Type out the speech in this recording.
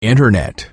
internet.